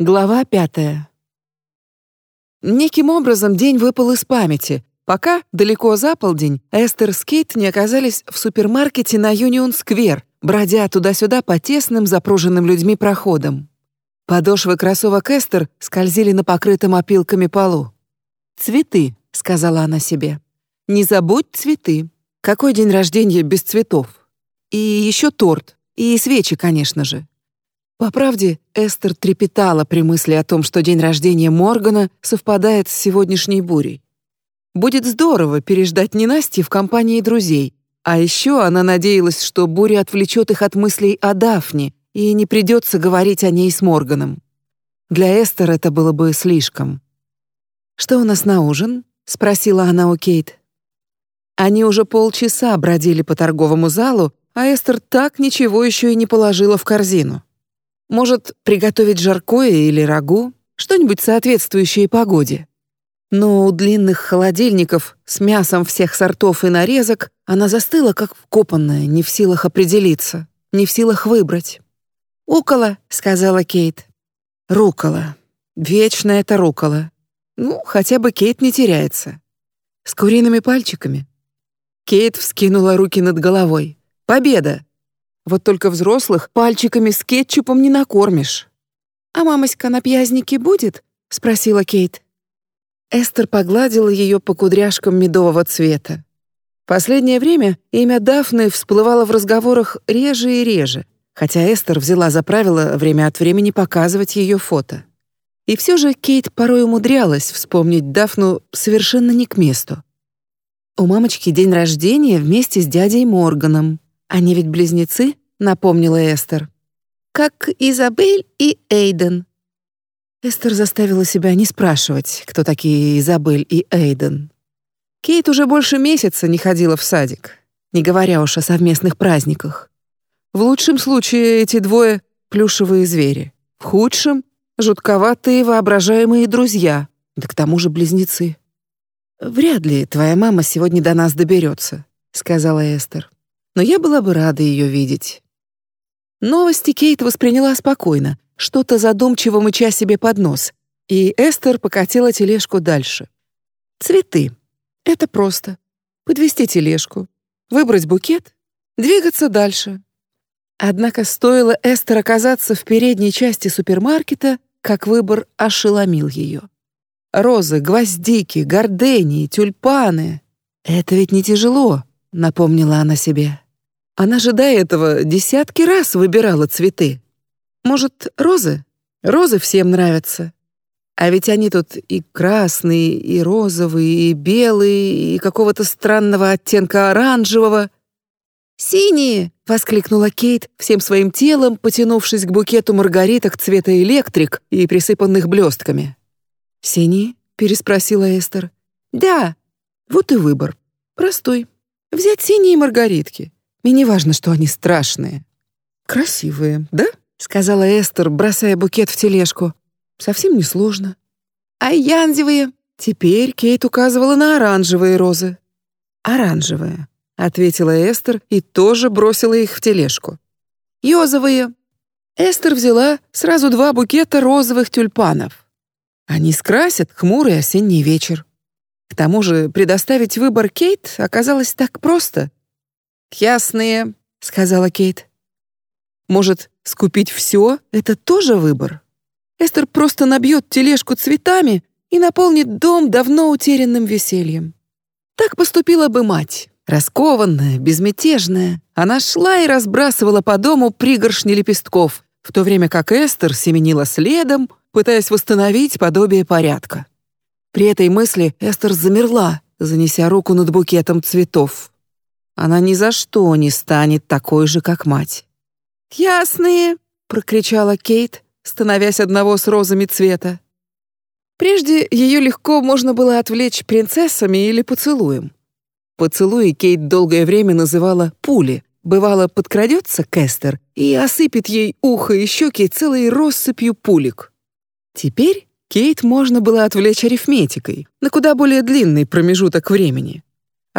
Глава пятая. Неким образом день выпал из памяти, пока, далеко за полдень, Эстер с Кейт не оказались в супермаркете на Юнион-сквер, бродя туда-сюда по тесным, запруженным людьми проходам. Подошвы кроссовок Эстер скользили на покрытом опилками полу. «Цветы», — сказала она себе. «Не забудь цветы. Какой день рождения без цветов? И еще торт, и свечи, конечно же. По правде, Эстер трепетала при мысли о том, что день рождения Моргана совпадает с сегодняшней бурей. Будет здорово переждать ненастье в компании друзей, а еще она надеялась, что буря отвлечет их от мыслей о Дафне и не придется говорить о ней с Морганом. Для Эстер это было бы слишком. «Что у нас на ужин?» — спросила она у Кейт. Они уже полчаса бродили по торговому залу, а Эстер так ничего еще и не положила в корзину. Может, приготовить жаркое или рагу, что-нибудь соответствующее погоде. Но у длинных холодильников с мясом всех сортов и нарезок она застыла как вкопанная, не в силах определиться, не в силах выбрать. «Укола», — сказала Кейт. «Рукола. Вечно это рукола. Ну, хотя бы Кейт не теряется. С куриными пальчиками». Кейт вскинула руки над головой. «Победа! Вот только взрослых пальчиками с кетчупом не накормишь. «А мамоська на пьязнике будет?» — спросила Кейт. Эстер погладила ее по кудряшкам медового цвета. Последнее время имя Дафны всплывало в разговорах реже и реже, хотя Эстер взяла за правило время от времени показывать ее фото. И все же Кейт порой умудрялась вспомнить Дафну совершенно не к месту. У мамочки день рождения вместе с дядей Морганом, они ведь близнецы, напомнила Эстер. Как Изабель и Эйден. Эстер заставила себя не спрашивать, кто такие Изабель и Эйден. Кейт уже больше месяца не ходила в садик, не говоря уж о совместных праздниках. В лучшем случае эти двое плюшевые звери, в худшем жутковатые воображаемые друзья, да к тому же близнецы. Вряд ли твоя мама сегодня до нас доберется, сказала Эстер но я была бы рада ее видеть. Новости Кейт восприняла спокойно, что-то задумчиво мыча себе под нос, и Эстер покатила тележку дальше. Цветы. Это просто. Подвести тележку, выбрать букет, двигаться дальше. Однако стоило Эстер оказаться в передней части супермаркета, как выбор ошеломил ее. Розы, гвоздики, гордении, тюльпаны. Это ведь не тяжело, напомнила она себе. Она же до этого десятки раз выбирала цветы. Может, розы? Розы всем нравятся. А ведь они тут и красные, и розовые, и белые, и какого-то странного оттенка оранжевого. «Синие!» — воскликнула Кейт, всем своим телом потянувшись к букету маргариток цвета электрик и присыпанных блестками. «Синие?» — переспросила Эстер. «Да, вот и выбор. Простой. Взять синие маргаритки. И не важно, что они страшные. Красивые, да? сказала Эстер, бросая букет в тележку. Совсем не сложно. А янзевые? Теперь Кейт указывала на оранжевые розы. Оранжевые, ответила Эстер и тоже бросила их в тележку. Йозовые. Эстер взяла сразу два букета розовых тюльпанов. Они скрасят хмурый осенний вечер. К тому же предоставить выбор Кейт оказалось так просто, «Ясные», — сказала Кейт. «Может, скупить все — это тоже выбор? Эстер просто набьет тележку цветами и наполнит дом давно утерянным весельем. Так поступила бы мать, раскованная, безмятежная. Она шла и разбрасывала по дому пригоршни лепестков, в то время как Эстер семенила следом, пытаясь восстановить подобие порядка. При этой мысли Эстер замерла, занеся руку над букетом цветов. Она ни за что не станет такой же, как мать. «Ясные!» — прокричала Кейт, становясь одного с розами цвета. Прежде ее легко можно было отвлечь принцессами или поцелуем. Поцелуи Кейт долгое время называла «пули», бывало подкрадется Кестер и осыпет ей ухо и щеки целой россыпью пулек. Теперь Кейт можно было отвлечь арифметикой на куда более длинный промежуток времени.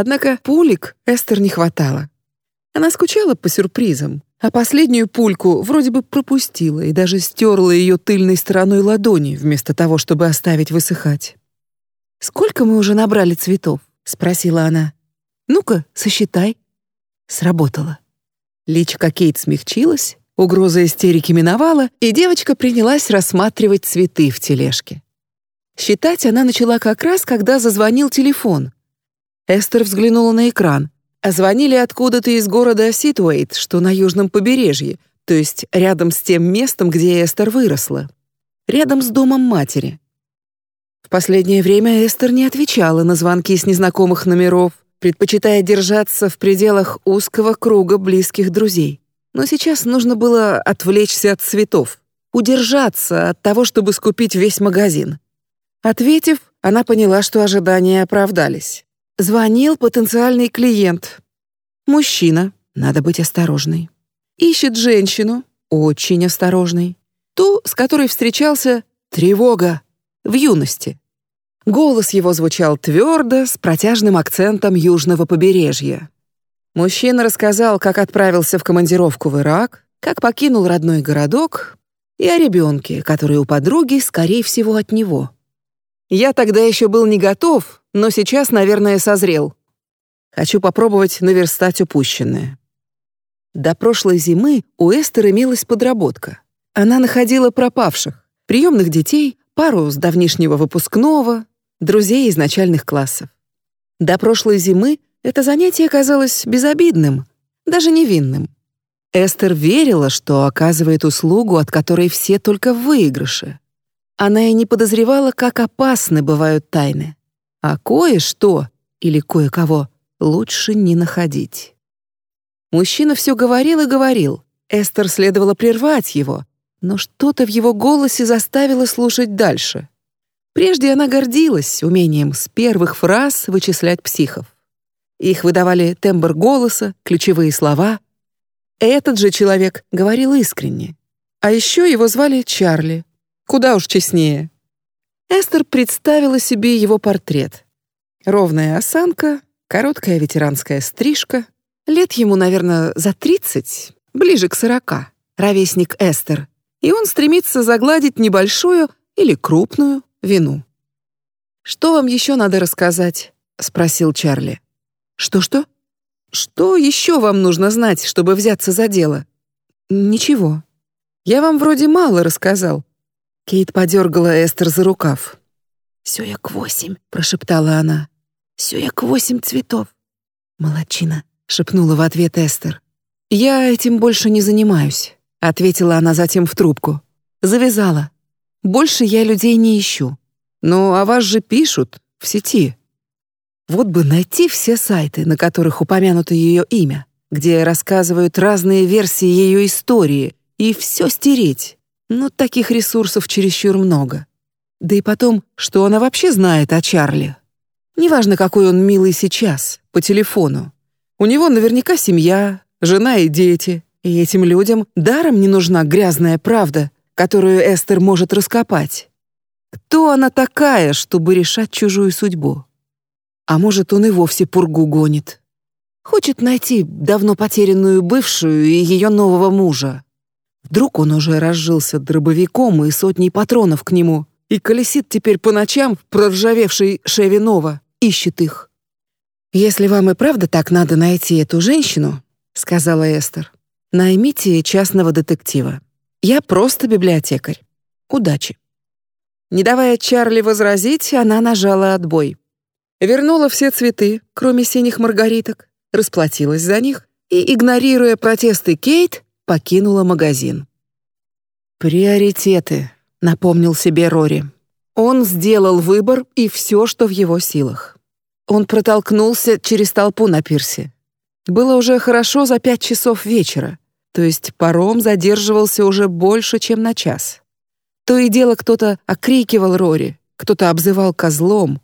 Однако пулик Эстер не хватало. Она скучала по сюрпризам, а последнюю пульку вроде бы пропустила и даже стерла ее тыльной стороной ладони, вместо того, чтобы оставить высыхать. «Сколько мы уже набрали цветов?» — спросила она. «Ну-ка, сосчитай». Сработало. Личико Кейт смягчилась, угроза истерики миновала, и девочка принялась рассматривать цветы в тележке. Считать она начала как раз, когда зазвонил телефон. Эстер взглянула на экран. А звонили откуда-то из города Ситуэйт, что на южном побережье, то есть рядом с тем местом, где Эстер выросла. Рядом с домом матери. В последнее время Эстер не отвечала на звонки с незнакомых номеров, предпочитая держаться в пределах узкого круга близких друзей. Но сейчас нужно было отвлечься от цветов, удержаться от того, чтобы скупить весь магазин. Ответив, она поняла, что ожидания оправдались. Звонил потенциальный клиент. Мужчина, надо быть осторожной. Ищет женщину, очень осторожной. Ту, с которой встречался тревога в юности. Голос его звучал твердо, с протяжным акцентом южного побережья. Мужчина рассказал, как отправился в командировку в Ирак, как покинул родной городок и о ребенке, который у подруги, скорее всего, от него. Я тогда еще был не готов, но сейчас, наверное, созрел. Хочу попробовать наверстать упущенное. До прошлой зимы у Эстер имелась подработка. Она находила пропавших, приемных детей, пару с давнишнего выпускного, друзей из начальных классов. До прошлой зимы это занятие казалось безобидным, даже невинным. Эстер верила, что оказывает услугу, от которой все только в выигрыше. Она и не подозревала, как опасны бывают тайны а кое-что или кое-кого лучше не находить. Мужчина все говорил и говорил. Эстер следовало прервать его, но что-то в его голосе заставило слушать дальше. Прежде она гордилась умением с первых фраз вычислять психов. Их выдавали тембр голоса, ключевые слова. Этот же человек говорил искренне. А еще его звали Чарли. Куда уж честнее. Эстер представила себе его портрет. Ровная осанка, короткая ветеранская стрижка. Лет ему, наверное, за тридцать, ближе к сорока. Ровесник Эстер. И он стремится загладить небольшую или крупную вину. «Что вам еще надо рассказать?» — спросил Чарли. «Что-что? Что еще вам нужно знать, чтобы взяться за дело?» «Ничего. Я вам вроде мало рассказал. Кейт подергала Эстер за рукав. «Сюяк восемь», — прошептала она. «Сюяк восемь цветов». «Молодчина», — шепнула в ответ Эстер. «Я этим больше не занимаюсь», — ответила она затем в трубку. «Завязала. Больше я людей не ищу. Ну, а вас же пишут в сети». Вот бы найти все сайты, на которых упомянуто ее имя, где рассказывают разные версии ее истории, и все стереть. Но таких ресурсов чересчур много. Да и потом, что она вообще знает о Чарли? Неважно, какой он милый сейчас, по телефону. У него наверняка семья, жена и дети. И этим людям даром не нужна грязная правда, которую Эстер может раскопать. Кто она такая, чтобы решать чужую судьбу? А может, он и вовсе пургу гонит. Хочет найти давно потерянную бывшую и ее нового мужа. Вдруг он уже разжился дробовиком и сотней патронов к нему и колесит теперь по ночам в проржавевшей Шеви Нова, ищет их. «Если вам и правда так надо найти эту женщину», — сказала Эстер, — «наймите частного детектива. Я просто библиотекарь. Удачи». Не давая Чарли возразить, она нажала отбой. Вернула все цветы, кроме синих маргариток, расплатилась за них и, игнорируя протесты Кейт, покинула магазин. «Приоритеты», — напомнил себе Рори. Он сделал выбор и все, что в его силах. Он протолкнулся через толпу на пирсе. Было уже хорошо за пять часов вечера, то есть паром задерживался уже больше, чем на час. То и дело кто-то окрикивал Рори, кто-то обзывал козлом.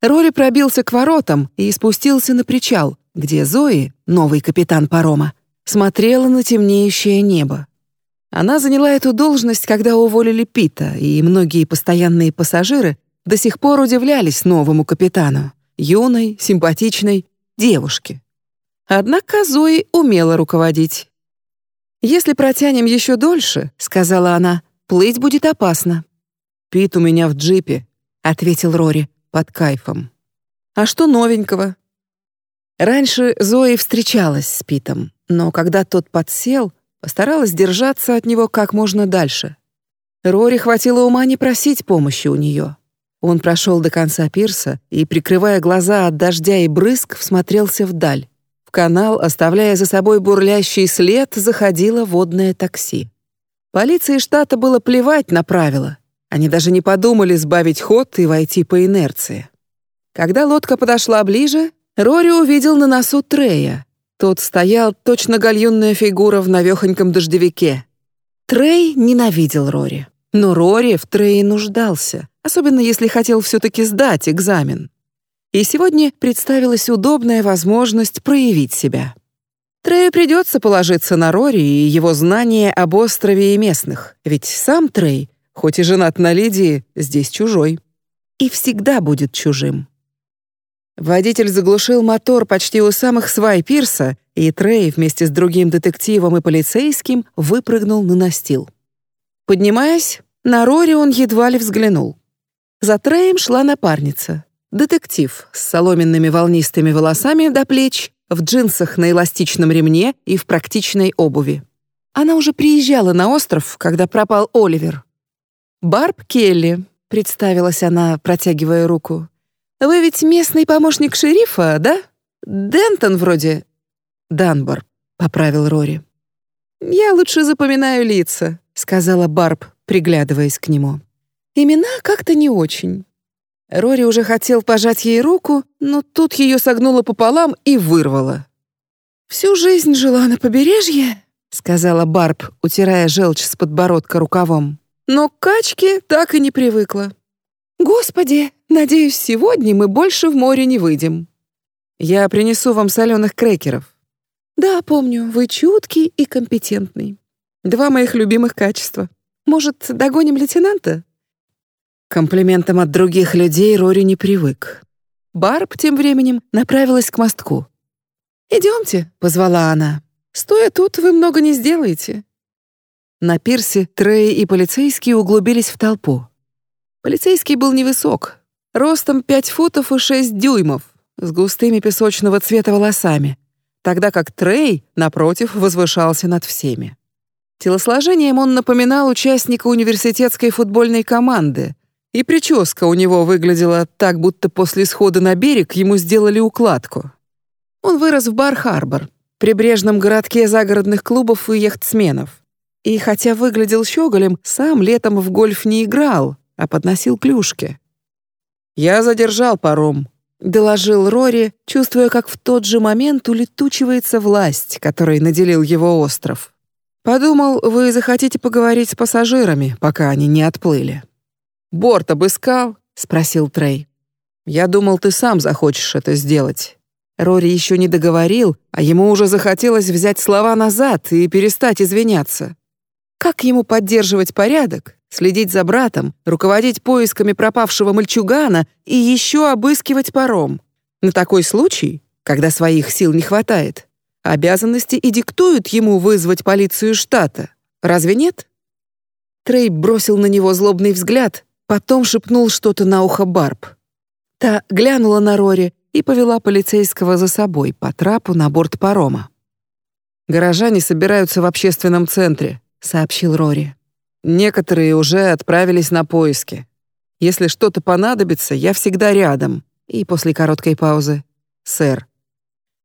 Рори пробился к воротам и спустился на причал, где Зои, новый капитан парома, смотрела на темнеющее небо. Она заняла эту должность, когда уволили Пита, и многие постоянные пассажиры до сих пор удивлялись новому капитану, юной, симпатичной девушке. Однако Зои умела руководить. «Если протянем еще дольше», — сказала она, — «плыть будет опасно». «Пит у меня в джипе», — ответил Рори, под кайфом. «А что новенького?» Раньше Зои встречалась с Питом, но когда тот подсел, постаралась держаться от него как можно дальше. Рори хватило ума не просить помощи у нее. Он прошел до конца пирса и, прикрывая глаза от дождя и брызг, всмотрелся вдаль. В канал, оставляя за собой бурлящий след, заходило водное такси. Полиции штата было плевать на правила. Они даже не подумали сбавить ход и войти по инерции. Когда лодка подошла ближе, Рори увидел на носу Трея. Тот стоял точно гальюнная фигура в навехоньком дождевике. Трей ненавидел Рори. Но Рори в Трее нуждался, особенно если хотел все-таки сдать экзамен. И сегодня представилась удобная возможность проявить себя. Трею придется положиться на Рори и его знания об острове и местных, ведь сам Трей, хоть и женат на Лидии, здесь чужой. И всегда будет чужим. Водитель заглушил мотор почти у самых свай пирса, и Трей вместе с другим детективом и полицейским выпрыгнул на настил. Поднимаясь, на Рори он едва ли взглянул. За Треем шла напарница. Детектив с соломенными волнистыми волосами до плеч, в джинсах на эластичном ремне и в практичной обуви. Она уже приезжала на остров, когда пропал Оливер. «Барб Келли», — представилась она, протягивая руку. Вы ведь местный помощник шерифа, да? Дентон вроде. Данбор, поправил Рори. Я лучше запоминаю лица, сказала Барб, приглядываясь к нему. Имена как-то не очень. Рори уже хотел пожать ей руку, но тут ее согнуло пополам и вырвало. Всю жизнь жила на побережье, сказала Барб, утирая желчь с подбородка рукавом. Но к качке так и не привыкла. Господи, Надеюсь, сегодня мы больше в море не выйдем. Я принесу вам соленых крекеров. Да, помню, вы чуткий и компетентный. Два моих любимых качества. Может, догоним лейтенанта? Комплиментам от других людей Рори не привык. Барб тем временем направилась к мостку. «Идемте», — позвала она. «Стоя тут, вы много не сделаете». На пирсе Трей и полицейские углубились в толпу. Полицейский был невысок, ростом 5 футов и 6 дюймов, с густыми песочного цвета волосами, тогда как Трей, напротив, возвышался над всеми. Телосложением он напоминал участника университетской футбольной команды, и прическа у него выглядела так, будто после схода на берег ему сделали укладку. Он вырос в Бар-Харбор, прибрежном городке загородных клубов и яхтсменов. И хотя выглядел щеголем, сам летом в гольф не играл, а подносил клюшки. «Я задержал паром», — доложил Рори, чувствуя, как в тот же момент улетучивается власть, которой наделил его остров. «Подумал, вы захотите поговорить с пассажирами, пока они не отплыли». «Борт обыскал?» — спросил Трей. «Я думал, ты сам захочешь это сделать». Рори еще не договорил, а ему уже захотелось взять слова назад и перестать извиняться. Как ему поддерживать порядок, следить за братом, руководить поисками пропавшего мальчугана и еще обыскивать паром. На такой случай, когда своих сил не хватает, обязанности и диктуют ему вызвать полицию штата. Разве нет? Трей бросил на него злобный взгляд, потом шепнул что-то на ухо Барб. Та глянула на Рори и повела полицейского за собой по трапу на борт парома. «Горожане собираются в общественном центре», — сообщил Рори. Некоторые уже отправились на поиски. Если что-то понадобится, я всегда рядом. И после короткой паузы. Сэр.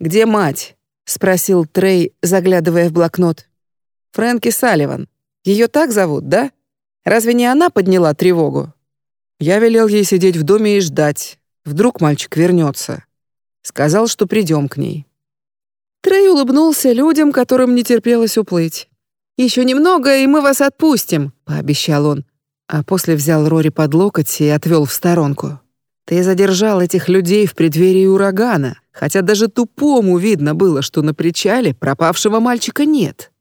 Где мать? спросил Трей, заглядывая в блокнот. Фрэнки Салливан. Ее так зовут, да? Разве не она подняла тревогу? Я велел ей сидеть в доме и ждать. Вдруг мальчик вернется. Сказал, что придем к ней. Трей улыбнулся людям, которым не терпелось уплыть. Еще немного, и мы вас отпустим», — пообещал он, а после взял Рори под локоть и отвел в сторонку. «Ты задержал этих людей в преддверии урагана, хотя даже тупому видно было, что на причале пропавшего мальчика нет.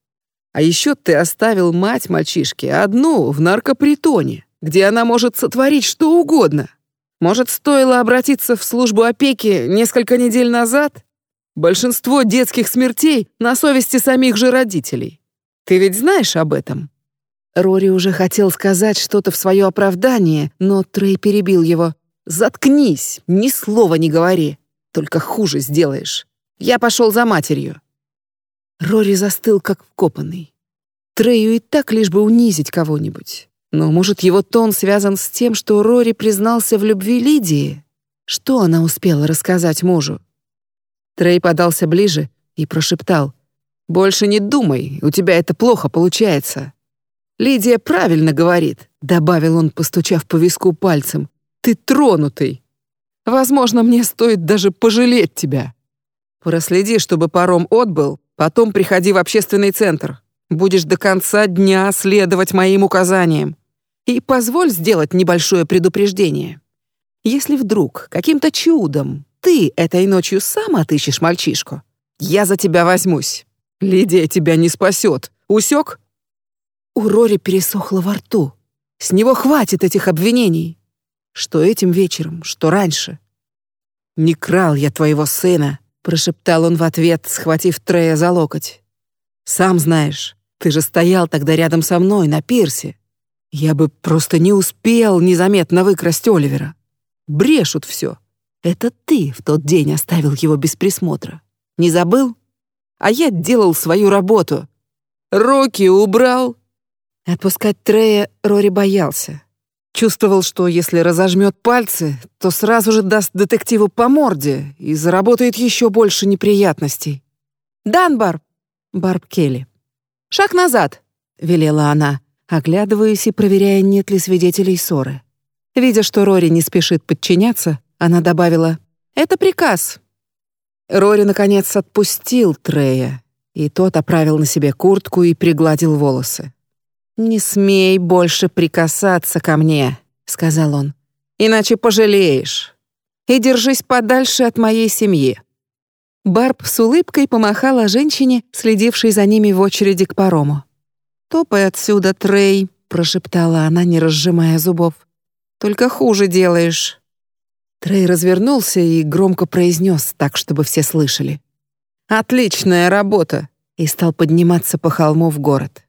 А еще ты оставил мать мальчишки одну в наркопритоне, где она может сотворить что угодно. Может, стоило обратиться в службу опеки несколько недель назад? Большинство детских смертей на совести самих же родителей. Ты ведь знаешь об этом?» Рори уже хотел сказать что-то в свое оправдание, но Трей перебил его. «Заткнись, ни слова не говори, только хуже сделаешь. Я пошел за матерью». Рори застыл, как вкопанный. Трею и так лишь бы унизить кого-нибудь. Но, может, его тон связан с тем, что Рори признался в любви Лидии? Что она успела рассказать мужу? Трей подался ближе и прошептал. «Больше не думай, у тебя это плохо получается». «Лидия правильно говорит», — добавил он, постучав по виску пальцем. «Ты тронутый. Возможно, мне стоит даже пожалеть тебя. Проследи, чтобы паром отбыл, потом приходи в общественный центр. Будешь до конца дня следовать моим указаниям. И позволь сделать небольшое предупреждение. Если вдруг каким-то чудом ты этой ночью сам отыщешь мальчишку, я за тебя возьмусь. Лидия тебя не спасет. Усек? У Рори пересохло во рту. С него хватит этих обвинений. Что этим вечером, что раньше. «Не крал я твоего сына», — прошептал он в ответ, схватив Трея за локоть. «Сам знаешь, ты же стоял тогда рядом со мной на пирсе. Я бы просто не успел незаметно выкрасть Оливера. Брешут все. Это ты в тот день оставил его без присмотра. Не забыл? А я делал свою работу. Руки убрал». Отпускать Трея Рори боялся. Чувствовал, что если разожмет пальцы, то сразу же даст детективу по морде и заработает еще больше неприятностей. «Данбар!» — Барб Келли. «Шаг назад!» — велела она, оглядываясь и проверяя, нет ли свидетелей ссоры. Видя, что Рори не спешит подчиняться, она добавила «Это приказ». Рори, наконец, отпустил Трея, и тот оправил на себе куртку и пригладил волосы. «Не смей больше прикасаться ко мне», — сказал он, «иначе пожалеешь. И держись подальше от моей семьи». Барб с улыбкой помахала женщине, следившей за ними в очереди к парому. «Топай отсюда, Трей», — прошептала она, не разжимая зубов. Только хуже делаешь». Трей развернулся и громко произнес так, чтобы все слышали. «Отличная работа!» и стал подниматься по холму в город.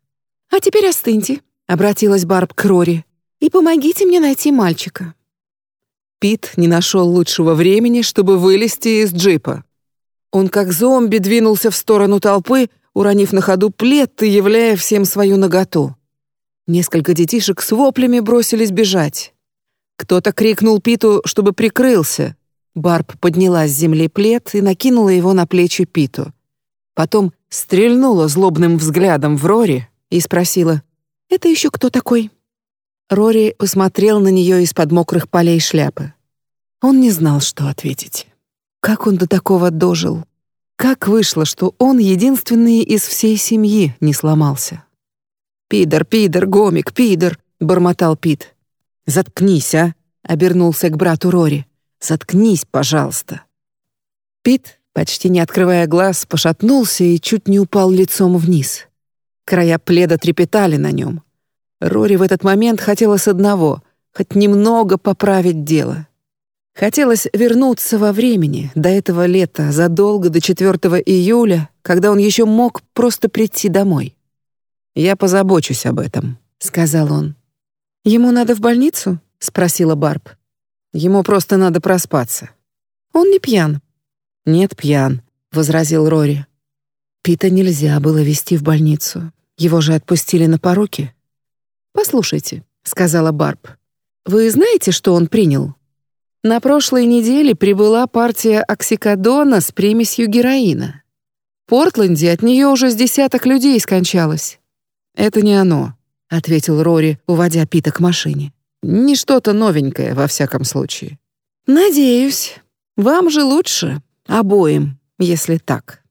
«А теперь остыньте», — обратилась Барб к Рори, «и помогите мне найти мальчика». Пит не нашел лучшего времени, чтобы вылезти из джипа. Он как зомби двинулся в сторону толпы, уронив на ходу плед и являя всем свою наготу. Несколько детишек с воплями бросились бежать. Кто-то крикнул Питу, чтобы прикрылся. Барб подняла с земли плед и накинула его на плечи Питу. Потом стрельнула злобным взглядом в Рори и спросила, «Это еще кто такой?» Рори посмотрел на нее из-под мокрых полей шляпы. Он не знал, что ответить. Как он до такого дожил? Как вышло, что он единственный из всей семьи не сломался? «Пидор, пидор, гомик, пидор!» — бормотал Пит. «Заткнись, а!» — обернулся к брату Рори. «Заткнись, пожалуйста!» Пит, почти не открывая глаз, пошатнулся и чуть не упал лицом вниз. Края пледа трепетали на нем. Рори в этот момент хотелось одного — хоть немного поправить дело. Хотелось вернуться во времени, до этого лета, задолго до 4 июля, когда он еще мог просто прийти домой. «Я позабочусь об этом», — сказал он. «Ему надо в больницу?» — спросила Барб. «Ему просто надо проспаться». «Он не пьян». «Нет, пьян», — возразил Рори. Пита нельзя было везти в больницу. Его же отпустили на поруки. «Послушайте», — сказала Барб. «Вы знаете, что он принял?» На прошлой неделе прибыла партия оксикодона с примесью героина. В Портленде от нее уже с десяток людей скончалось. Это не оно ответил Рори, уводя Пита к машине. Не что-то новенькое во всяком случае. Надеюсь. Вам же лучше обоим, если так.